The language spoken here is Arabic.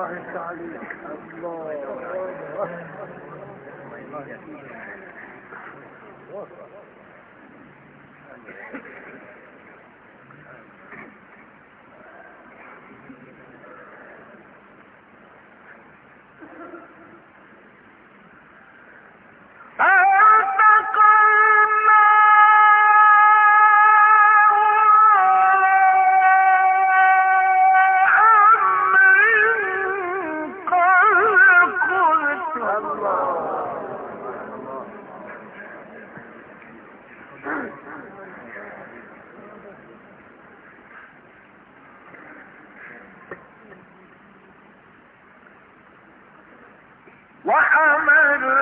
الله يفتح عليك الله وحملنا